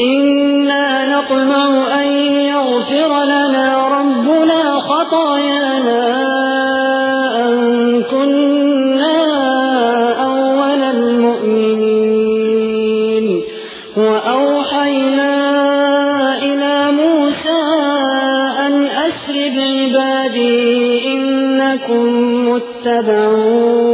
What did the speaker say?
إنا نطمع أن يغفر لنا ربنا خطايانا أن كنا أول المؤمنين وأوحينا إلى موسى أن أسر بعبادي إنكم متبعون